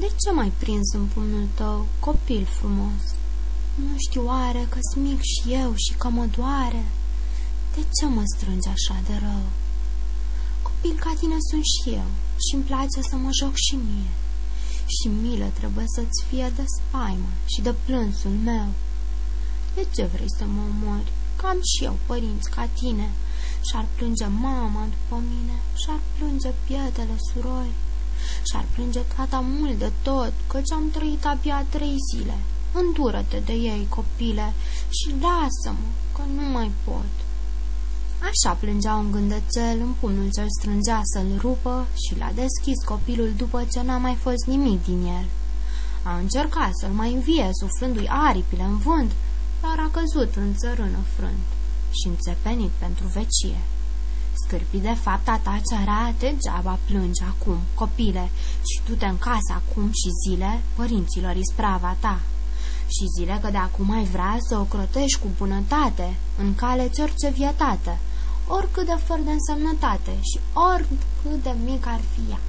De ce mai prins în pumnul tău, copil frumos? Nu știu oare că-s mic și eu și că mă doare? De ce mă strângi așa de rău? Copil ca tine sunt și eu și-mi place să mă joc și mie. Și milă trebuie să-ți fie de spaimă și de plânsul meu. De ce vrei să mă omori? Cam și eu părinți ca tine. Și-ar plânge mama după mine, și-ar plânge pietele surori, și-ar plânge tata mult de tot, căci am trăit abia trei zile. Îndură-te de ei, copile, și lasă-mă, că nu mai pot. Așa plângea un gândățel în pumnul ce-l strângea să-l rupă și l-a deschis copilul după ce n-a mai fost nimic din el. A încercat să-l mai învie, suflându-i aripile în vânt, dar a căzut în țărână frânt și înțepenit pentru vecie. Scârpit de fapta ta ceara, degeaba plângi acum, copile, și tu te în casă acum și zile părinților isprava ta. Și zile că de acum ai vrea să o crotești cu bunătate, în cale ți orice vietate, oricât de fără de însemnătate și oricât de mic ar fi ea.